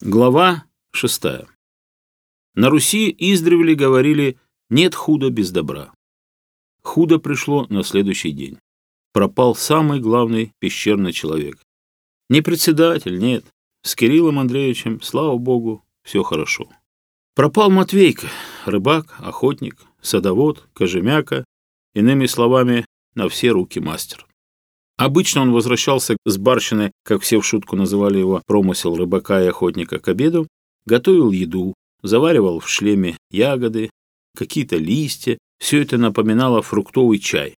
Глава 6. На Руси издревле говорили «нет худа без добра». Худо пришло на следующий день. Пропал самый главный пещерный человек. Не председатель, нет. С Кириллом Андреевичем, слава богу, все хорошо. Пропал Матвейка, рыбак, охотник, садовод, кожемяка, иными словами, на все руки мастер. Обычно он возвращался с барщины, как все в шутку называли его промысел рыбака и охотника к обеду, готовил еду, заваривал в шлеме ягоды, какие-то листья, все это напоминало фруктовый чай.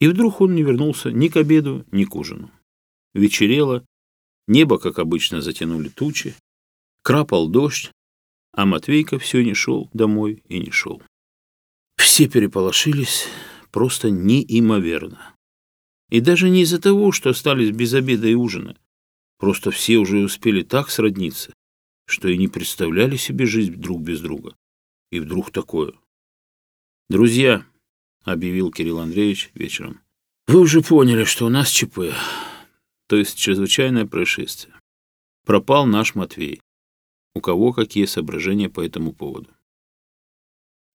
И вдруг он не вернулся ни к обеду, ни к ужину. Вечерело, небо, как обычно, затянули тучи, крапал дождь, а Матвейка все не шел домой и не шел. Все переполошились просто неимоверно. И даже не из-за того, что остались без обеда и ужина. Просто все уже успели так сродниться, что и не представляли себе жизнь друг без друга. И вдруг такое. «Друзья», — объявил Кирилл Андреевич вечером, — «вы уже поняли, что у нас ЧП, то есть чрезвычайное происшествие. Пропал наш Матвей. У кого какие соображения по этому поводу?»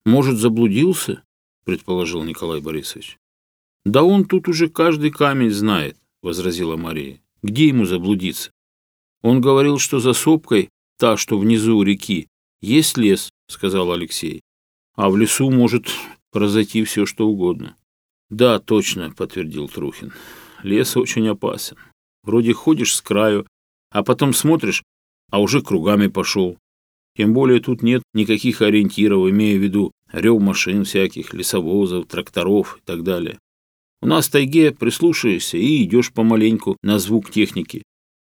«Может, заблудился?» — предположил Николай Борисович. «Да он тут уже каждый камень знает», — возразила Мария. «Где ему заблудиться?» «Он говорил, что за сопкой, та, что внизу реки, есть лес», — сказал Алексей. «А в лесу может произойти все, что угодно». «Да, точно», — подтвердил Трухин. «Лес очень опасен. Вроде ходишь с краю, а потом смотришь, а уже кругами пошел. Тем более тут нет никаких ориентиров, имея в виду рев машин всяких, лесовозов, тракторов и так далее. У нас в тайге прислушаешься и идешь помаленьку на звук техники,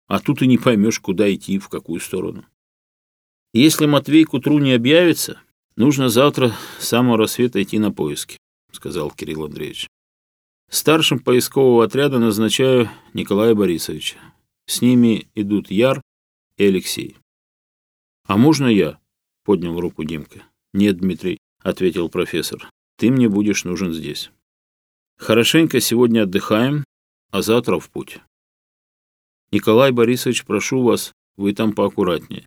а тут и не поймешь, куда идти, и в какую сторону. Если Матвей к утру не объявится, нужно завтра с самого рассвета идти на поиски, сказал Кирилл Андреевич. Старшим поискового отряда назначаю Николая Борисовича. С ними идут Яр и Алексей. «А можно я?» — поднял руку Димка. «Нет, Дмитрий», — ответил профессор. «Ты мне будешь нужен здесь». Хорошенько сегодня отдыхаем, а завтра в путь. Николай Борисович, прошу вас, вы там поаккуратнее.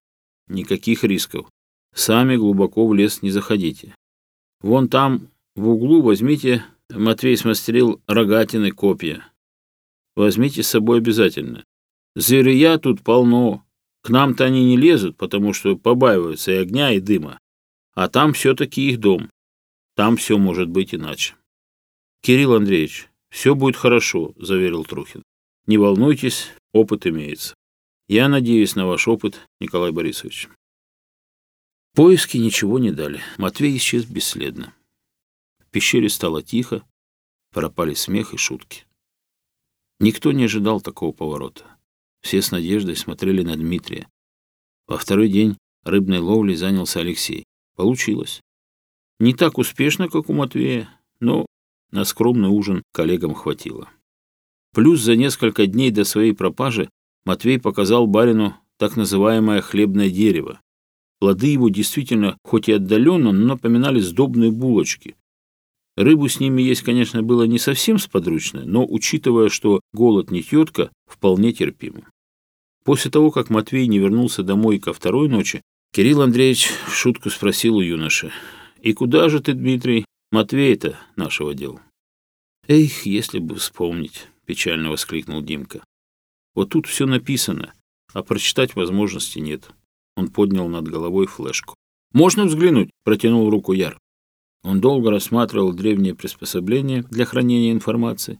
Никаких рисков. Сами глубоко в лес не заходите. Вон там, в углу, возьмите, Матвей смастерил рогатины копья. Возьмите с собой обязательно. Зверя тут полно. К нам-то они не лезут, потому что побаиваются и огня, и дыма. А там все-таки их дом. Там все может быть иначе. Кирилл Андреевич, все будет хорошо, заверил Трухин. Не волнуйтесь, опыт имеется. Я надеюсь на ваш опыт, Николай Борисович. Поиски ничего не дали. Матвей исчез бесследно. В пещере стало тихо, пропали смех и шутки. Никто не ожидал такого поворота. Все с надеждой смотрели на Дмитрия. Во второй день рыбной ловлей занялся Алексей. Получилось. Не так успешно, как у Матвея, но на скромный ужин коллегам хватило. Плюс за несколько дней до своей пропажи Матвей показал барину так называемое хлебное дерево. Плоды его действительно, хоть и отдаленно, но напоминали сдобные булочки. Рыбу с ними есть, конечно, было не совсем сподручно, но, учитывая, что голод не тетка, вполне терпимо. После того, как Матвей не вернулся домой ко второй ночи, Кирилл Андреевич в шутку спросил у юноши, «И куда же ты, Дмитрий, Матвей-то нашего дел. Эх, если бы вспомнить, печально воскликнул Димка. Вот тут все написано, а прочитать возможности нет. Он поднял над головой флешку. «Можно взглянуть?» – протянул руку Яр. Он долго рассматривал древнее приспособление для хранения информации,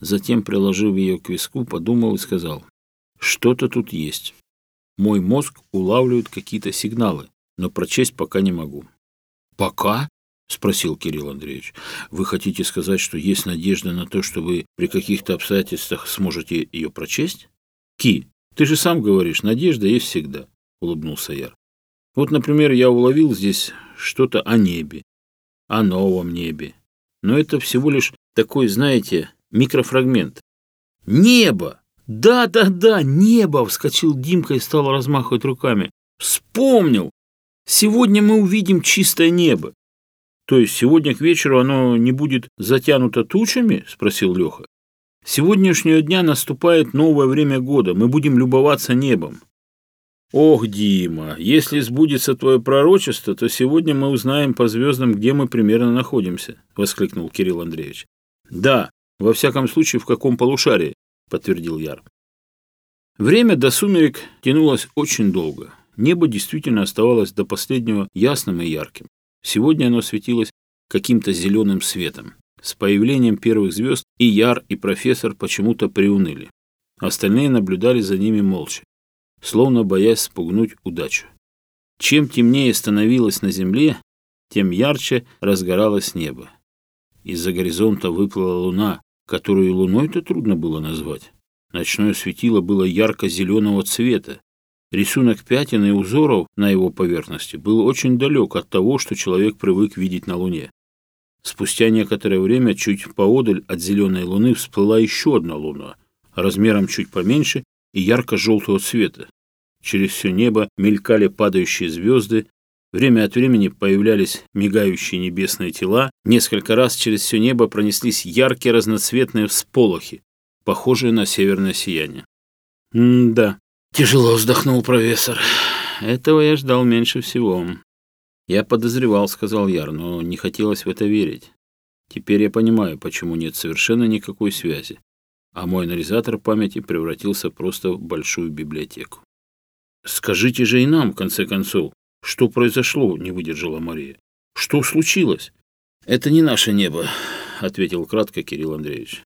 затем, приложив ее к виску, подумал и сказал, «Что-то тут есть. Мой мозг улавливает какие-то сигналы, но прочесть пока не могу». «Пока?» спросил Кирилл Андреевич. «Вы хотите сказать, что есть надежда на то, что вы при каких-то обстоятельствах сможете ее прочесть?» «Ки, ты же сам говоришь, надежда есть всегда», — улыбнулся Яр. «Вот, например, я уловил здесь что-то о небе, о новом небе. Но это всего лишь такой, знаете, микрофрагмент. Небо! Да-да-да, небо! Вскочил Димка и стал То есть сегодня к вечеру оно не будет затянуто тучами? Спросил Леха. С сегодняшнего дня наступает новое время года. Мы будем любоваться небом. Ох, Дима, если сбудется твое пророчество, то сегодня мы узнаем по звездам, где мы примерно находимся, воскликнул Кирилл Андреевич. Да, во всяком случае, в каком полушарии, подтвердил Яр. Время до сумерек тянулось очень долго. Небо действительно оставалось до последнего ясным и ярким. Сегодня оно светилось каким-то зеленым светом. С появлением первых звезд и Яр, и профессор почему-то приуныли. Остальные наблюдали за ними молча, словно боясь спугнуть удачу. Чем темнее становилось на земле, тем ярче разгоралось небо. Из-за горизонта выплыла луна, которую луной-то трудно было назвать. Ночное светило было ярко-зеленого цвета, Рисунок пятен и узоров на его поверхности был очень далек от того, что человек привык видеть на Луне. Спустя некоторое время чуть поодаль от зеленой Луны всплыла еще одна Луна, размером чуть поменьше и ярко-желтого цвета. Через все небо мелькали падающие звезды, время от времени появлялись мигающие небесные тела, несколько раз через все небо пронеслись яркие разноцветные всполохи, похожие на северное сияние. М-да, Тяжело вздохнул профессор. Этого я ждал меньше всего. Я подозревал, сказал Яр, но не хотелось в это верить. Теперь я понимаю, почему нет совершенно никакой связи. А мой анализатор памяти превратился просто в большую библиотеку. «Скажите же и нам, в конце концов, что произошло?» — не выдержала Мария. «Что случилось?» «Это не наше небо», — ответил кратко Кирилл Андреевич.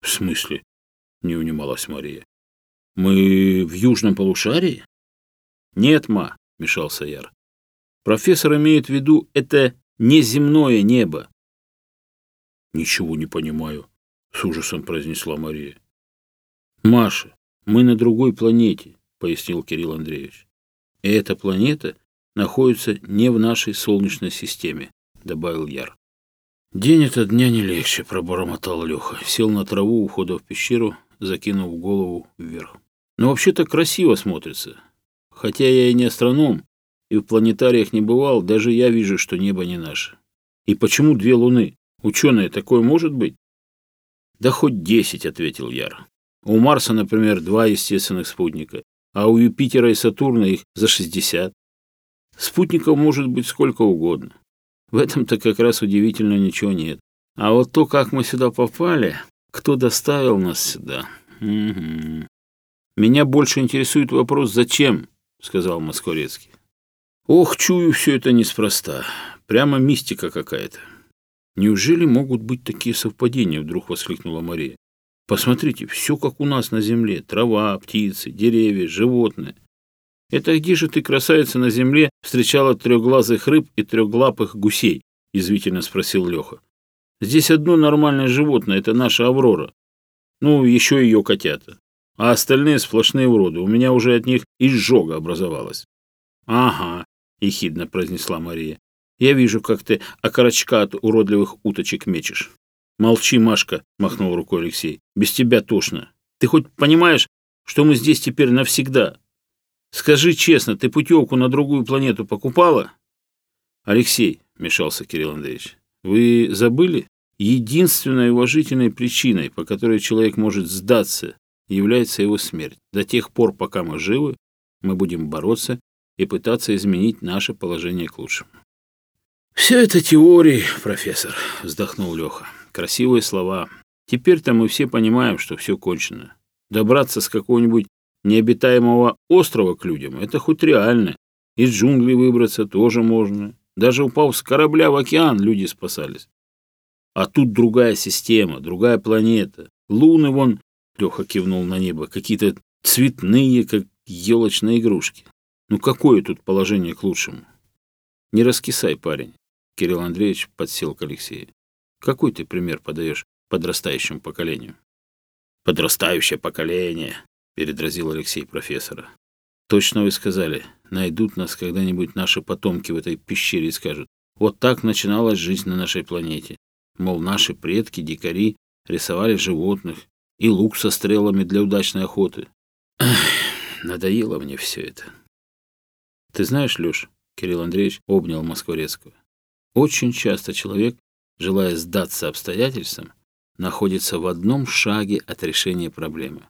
«В смысле?» — не унималась Мария. Мы в южном полушарии? Нет, ма, мешался Яр. Профессор имеет в виду, это неземное небо. Ничего не понимаю, с ужасом произнесла Мария. Маша, мы на другой планете, пояснил Кирилл Андреевич. И эта планета находится не в нашей Солнечной системе, добавил Яр. День это дня не легче, пробормотал Леха, сел на траву у входа в пещеру, закинув голову вверх. Но вообще-то красиво смотрится. Хотя я и не астроном, и в планетариях не бывал, даже я вижу, что небо не наше. И почему две луны? Ученые, такое может быть? Да хоть десять, ответил Яр. У Марса, например, два естественных спутника, а у Юпитера и Сатурна их за шестьдесят. Спутников может быть сколько угодно. В этом-то как раз удивительно ничего нет. А вот то, как мы сюда попали, кто доставил нас сюда. Угу. Меня больше интересует вопрос «Зачем?» — сказал Москворецкий. «Ох, чую, все это неспроста. Прямо мистика какая-то». «Неужели могут быть такие совпадения?» — вдруг воскликнула Мария. «Посмотрите, все как у нас на земле. Трава, птицы, деревья, животные. Это где же ты, красавица, на земле встречала трехглазых рыб и трехлапых гусей?» — язвительно спросил Леха. «Здесь одно нормальное животное — это наша Аврора. Ну, еще ее котята а остальные сплошные уроды. У меня уже от них изжога образовалась». «Ага», — ехидно произнесла Мария. «Я вижу, как ты окорочка от уродливых уточек мечешь». «Молчи, Машка», — махнул рукой Алексей. «Без тебя тошно. Ты хоть понимаешь, что мы здесь теперь навсегда? Скажи честно, ты путевку на другую планету покупала?» «Алексей», — мешался Кирилл Андреевич, — «вы забыли? Единственной уважительной причиной, по которой человек может сдаться является его смерть. До тех пор, пока мы живы, мы будем бороться и пытаться изменить наше положение к лучшему. «Все это теории, профессор», — вздохнул Леха. «Красивые слова. Теперь-то мы все понимаем, что все кончено. Добраться с какого-нибудь необитаемого острова к людям — это хоть реально. Из джунглей выбраться тоже можно. Даже упав с корабля в океан, люди спасались. А тут другая система, другая планета. Луны вон Леха кивнул на небо. Какие-то цветные, как елочные игрушки. Ну какое тут положение к лучшему? Не раскисай, парень. Кирилл Андреевич подсел к Алексею. Какой ты пример подаешь подрастающему поколению? Подрастающее поколение, передразил Алексей профессора. Точно вы сказали, найдут нас когда-нибудь наши потомки в этой пещере и скажут, вот так начиналась жизнь на нашей планете. Мол, наши предки, дикари, рисовали животных, и лук со стрелами для удачной охоты. Эх, надоело мне все это. Ты знаешь, Леш, Кирилл Андреевич обнял Москворецкого, очень часто человек, желая сдаться обстоятельствам, находится в одном шаге от решения проблемы.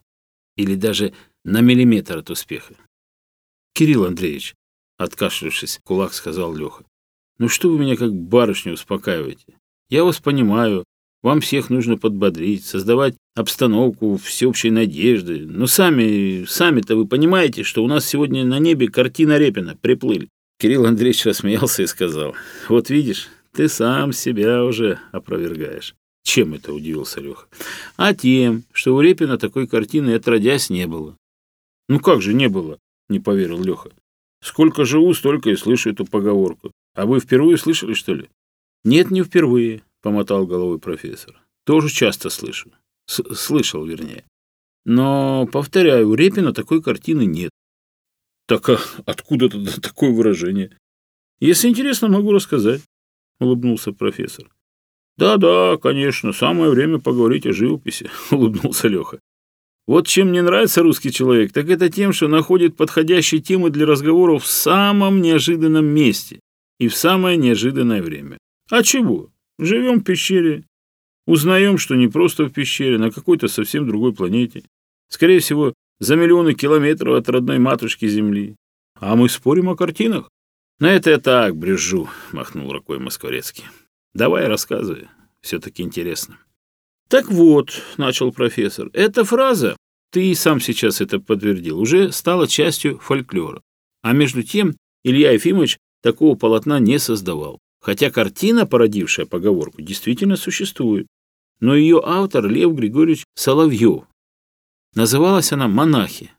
Или даже на миллиметр от успеха. «Кирилл Андреевич», — откашлявшись, кулак сказал Леха, «ну что вы меня как барышню успокаиваете? Я вас понимаю, вам всех нужно подбодрить, создавать обстановку всеобщей надежды. Но сами, сами-то вы понимаете, что у нас сегодня на небе картина Репина, приплыли. Кирилл Андреевич рассмеялся и сказал, вот видишь, ты сам себя уже опровергаешь. Чем это, удивился Леха. А тем, что у Репина такой картины отродясь не было. Ну как же не было, не поверил Леха. Сколько живу, столько и слышу эту поговорку. А вы впервые слышали, что ли? Нет, не впервые, помотал головой профессор. Тоже часто слышу, С слышал, вернее. Но, повторяю, у Репина такой картины нет. Так а откуда тогда такое выражение? Если интересно, могу рассказать, улыбнулся профессор. Да-да, конечно, самое время поговорить о живописи, улыбнулся Леха. Вот чем мне нравится русский человек, так это тем, что находит подходящие темы для разговоров в самом неожиданном месте и в самое неожиданное время. А чего? Живем в пещере. Узнаем, что не просто в пещере, на какой-то совсем другой планете. Скорее всего, за миллионы километров от родной матушки Земли. А мы спорим о картинах? На это я так брежу, махнул рукой Москворецкий. Давай рассказывай, все-таки интересно. Так вот, начал профессор, эта фраза, ты и сам сейчас это подтвердил, уже стала частью фольклора. А между тем Илья Ефимович такого полотна не создавал хотя картина, породившая поговорку, действительно существует, но ее автор Лев Григорьевич Соловьев. Называлась она «Монахи».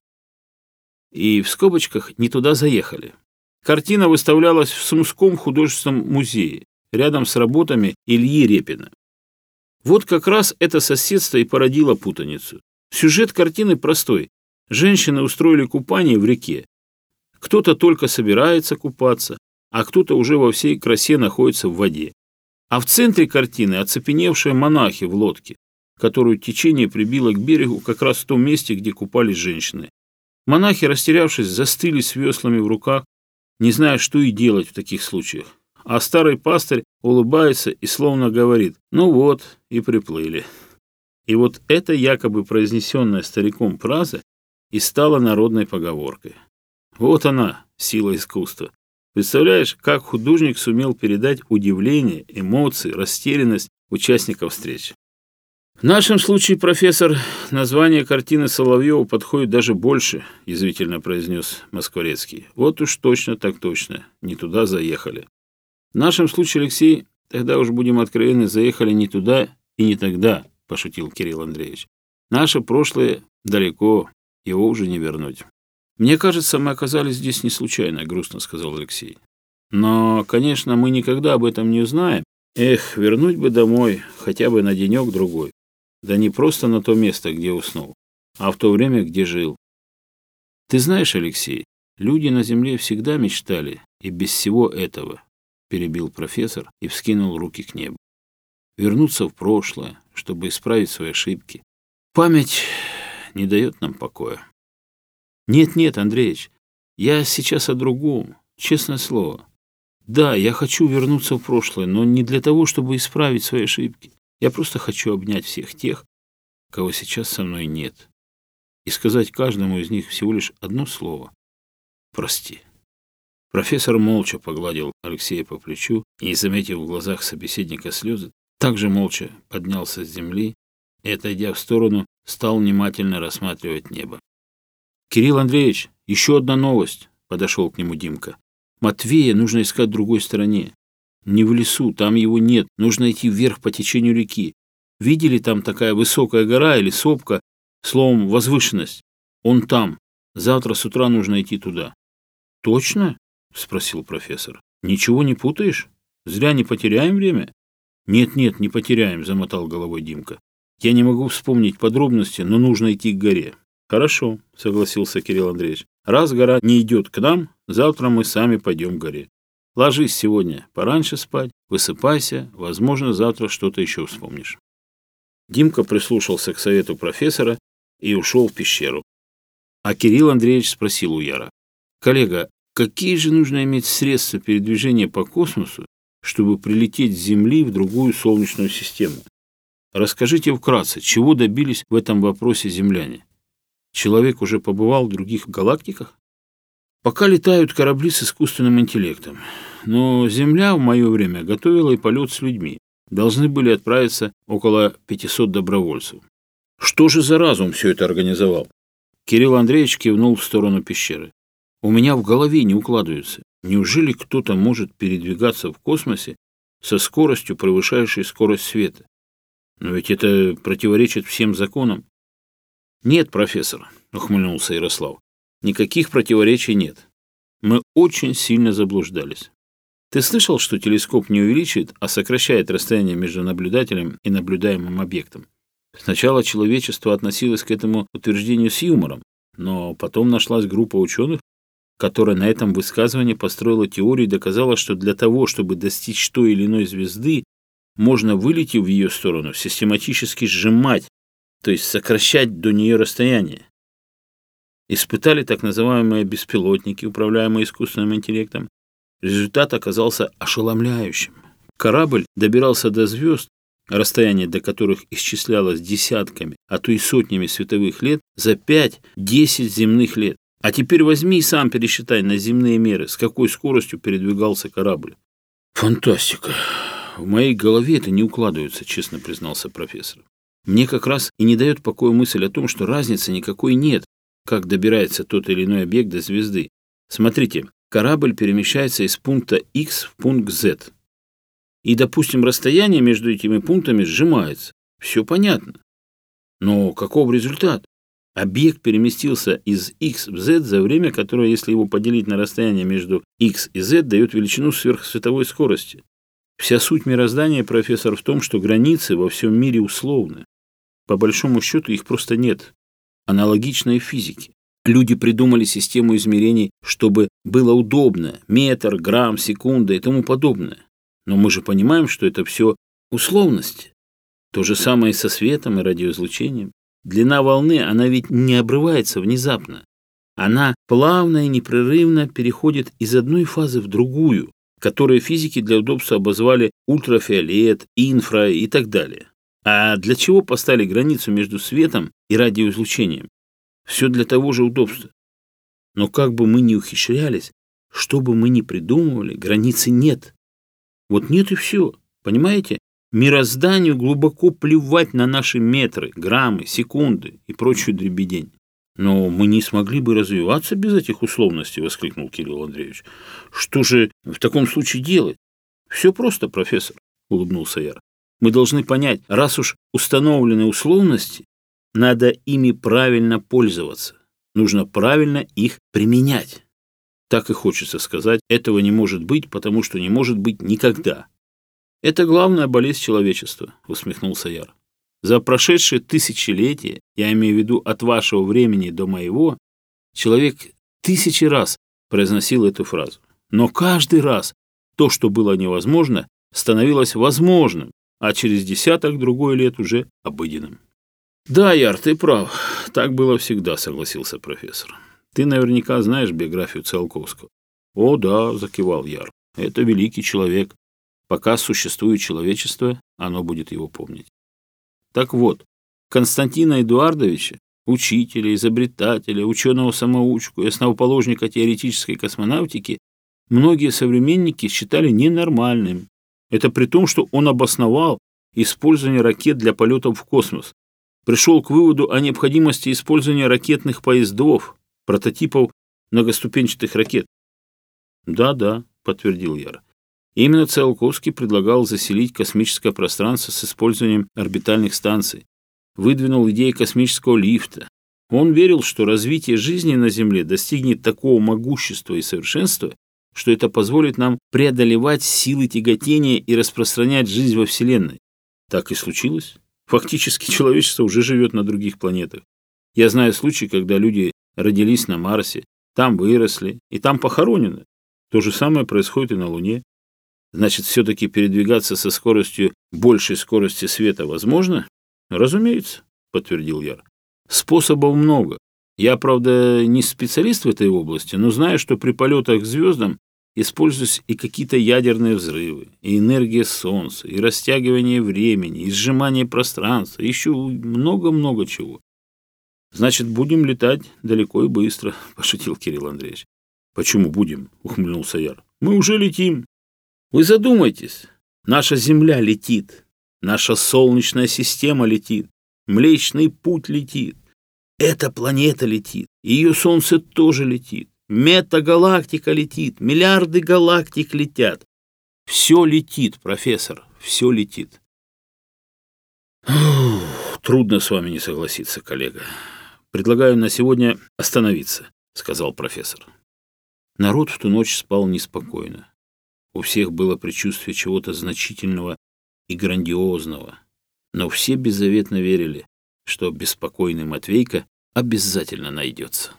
И в скобочках не туда заехали. Картина выставлялась в Сумском художественном музее, рядом с работами Ильи Репина. Вот как раз это соседство и породило путаницу. Сюжет картины простой. Женщины устроили купание в реке. Кто-то только собирается купаться, а кто-то уже во всей красе находится в воде. А в центре картины оцепеневшие монахи в лодке, которую течение прибило к берегу как раз в том месте, где купались женщины. Монахи, растерявшись, застыли с веслами в руках, не зная, что и делать в таких случаях. А старый пастырь улыбается и словно говорит «Ну вот, и приплыли». И вот эта якобы произнесенная стариком фраза и стала народной поговоркой. Вот она, сила искусства. Представляешь, как художник сумел передать удивление, эмоции, растерянность участников встречи. В нашем случае, профессор, название картины Соловьева подходит даже больше, язвительно произнес Москворецкий. Вот уж точно так точно, не туда заехали. В нашем случае, Алексей, тогда уж будем откровенны, заехали не туда и не тогда, пошутил Кирилл Андреевич. Наше прошлое далеко, его уже не вернуть. Мне кажется, мы оказались здесь не случайно, грустно сказал Алексей. Но, конечно, мы никогда об этом не узнаем. Эх, вернуть бы домой, хотя бы на денек-другой. Да не просто на то место, где уснул, а в то время, где жил. Ты знаешь, Алексей, люди на земле всегда мечтали, и без всего этого, — перебил профессор и вскинул руки к небу. «Вернуться в прошлое, чтобы исправить свои ошибки. Память не дает нам Нет, нет, Андреич, я сейчас о другом, честное слово. Да, я хочу вернуться в прошлое, но не для того, чтобы исправить свои ошибки. Я просто хочу обнять всех тех, кого сейчас со мной нет, и сказать каждому из них всего лишь одно слово. Прости. Профессор молча погладил Алексея по плечу и, заметив в глазах собеседника слезы, также молча поднялся с земли и, отойдя в сторону, стал внимательно рассматривать небо. «Кирилл Андреевич, еще одна новость!» – подошел к нему Димка. «Матвея нужно искать в другой стороне. Не в лесу, там его нет. Нужно идти вверх по течению реки. Видели там такая высокая гора или сопка? Словом, возвышенность. Он там. Завтра с утра нужно идти туда». «Точно?» – спросил профессор. «Ничего не путаешь? Зря не потеряем время?» «Нет-нет, не потеряем», – замотал головой Димка. «Я не могу вспомнить подробности, но нужно идти к горе». «Хорошо», — согласился Кирилл Андреевич. «Раз гора не идет к нам, завтра мы сами пойдем к горе. Ложись сегодня пораньше спать, высыпайся, возможно, завтра что-то еще вспомнишь». Димка прислушался к совету профессора и ушел в пещеру. А Кирилл Андреевич спросил у Яра. «Коллега, какие же нужно иметь средства передвижения по космосу, чтобы прилететь с Земли в другую Солнечную систему? Расскажите вкратце, чего добились в этом вопросе земляне?» Человек уже побывал в других галактиках? Пока летают корабли с искусственным интеллектом. Но Земля в мое время готовила и полет с людьми. Должны были отправиться около 500 добровольцев. Что же за разум все это организовал? Кирилл Андреевич кивнул в сторону пещеры. У меня в голове не укладывается. Неужели кто-то может передвигаться в космосе со скоростью, превышающей скорость света? Но ведь это противоречит всем законам. «Нет, профессор», — ухмыльнулся Ярослав, — «никаких противоречий нет. Мы очень сильно заблуждались. Ты слышал, что телескоп не увеличивает, а сокращает расстояние между наблюдателем и наблюдаемым объектом? Сначала человечество относилось к этому утверждению с юмором, но потом нашлась группа ученых, которая на этом высказывании построила теорию и доказала, что для того, чтобы достичь той или иной звезды, можно, вылететь в ее сторону, систематически сжимать то есть сокращать до нее расстояние. Испытали так называемые беспилотники, управляемые искусственным интеллектом. Результат оказался ошеломляющим. Корабль добирался до звезд, расстояние до которых исчислялось десятками, а то и сотнями световых лет, за 5-10 земных лет. А теперь возьми и сам пересчитай на земные меры, с какой скоростью передвигался корабль. Фантастика. В моей голове это не укладывается, честно признался профессор. Мне как раз и не дает покоя мысль о том, что разницы никакой нет, как добирается тот или иной объект до звезды. Смотрите, корабль перемещается из пункта X в пункт Z. И, допустим, расстояние между этими пунктами сжимается. Все понятно. Но каков результат? Объект переместился из X в Z за время, которое, если его поделить на расстояние между X и Z, дает величину сверхсветовой скорости. Вся суть мироздания, профессор, в том, что границы во всем мире условны. По большому счету их просто нет. Аналогичные физике. Люди придумали систему измерений, чтобы было удобно, метр, грамм, секунда и тому подобное. Но мы же понимаем, что это все условность. То же самое и со светом и радиоизлучением. Длина волны, она ведь не обрывается внезапно. Она плавно и непрерывно переходит из одной фазы в другую, которые физики для удобства обозвали ультрафиолет, инфра и так далее. А для чего поставили границу между светом и радиоизлучением? Все для того же удобства. Но как бы мы ни ухищрялись, что бы мы ни придумывали, границы нет. Вот нет и все, понимаете? Мирозданию глубоко плевать на наши метры, граммы, секунды и прочую дребедень. «Но мы не смогли бы развиваться без этих условностей», — воскликнул Кирилл Андреевич. «Что же в таком случае делать?» «Все просто, профессор», — улыбнулся Яр. Мы должны понять, раз уж установлены условности, надо ими правильно пользоваться. Нужно правильно их применять. Так и хочется сказать, этого не может быть, потому что не может быть никогда. Это главная болезнь человечества, усмехнулся Яр. За прошедшие тысячелетия, я имею в виду от вашего времени до моего, человек тысячи раз произносил эту фразу. Но каждый раз то, что было невозможно, становилось возможным, а через десяток другой лет уже обыденным. «Да, Яр, ты прав. Так было всегда», — согласился профессор. «Ты наверняка знаешь биографию Циолковского». «О, да», — закивал Яр. «Это великий человек. Пока существует человечество, оно будет его помнить». Так вот, Константина Эдуардовича, учителя, изобретателя, ученого-самоучку и основоположника теоретической космонавтики, многие современники считали ненормальным, это при том, что он обосновал использование ракет для полетов в космос, пришел к выводу о необходимости использования ракетных поездов, прототипов многоступенчатых ракет. «Да-да», — подтвердил Яр. Именно Циолковский предлагал заселить космическое пространство с использованием орбитальных станций, выдвинул идеи космического лифта. Он верил, что развитие жизни на Земле достигнет такого могущества и совершенства, что это позволит нам преодолевать силы тяготения и распространять жизнь во Вселенной. Так и случилось. Фактически человечество уже живет на других планетах. Я знаю случаи, когда люди родились на Марсе, там выросли и там похоронены. То же самое происходит и на Луне. Значит, все-таки передвигаться со скоростью большей скорости света возможно? Разумеется, подтвердил Яр. Способов много. Я, правда, не специалист в этой области, но знаю, что при полетах к звездам Используются и какие-то ядерные взрывы, и энергия Солнца, и растягивание времени, и сжимание пространства, еще много-много чего. Значит, будем летать далеко и быстро, пошутил Кирилл Андреевич. Почему будем? Ухмыльнулся Яр. Мы уже летим. Вы задумайтесь. Наша Земля летит. Наша Солнечная система летит. Млечный путь летит. Эта планета летит. Ее Солнце тоже летит. Метагалактика летит, миллиарды галактик летят. Все летит, профессор, все летит. Трудно с вами не согласиться, коллега. Предлагаю на сегодня остановиться, сказал профессор. Народ в ту ночь спал неспокойно. У всех было предчувствие чего-то значительного и грандиозного. Но все беззаветно верили, что беспокойный Матвейка обязательно найдется.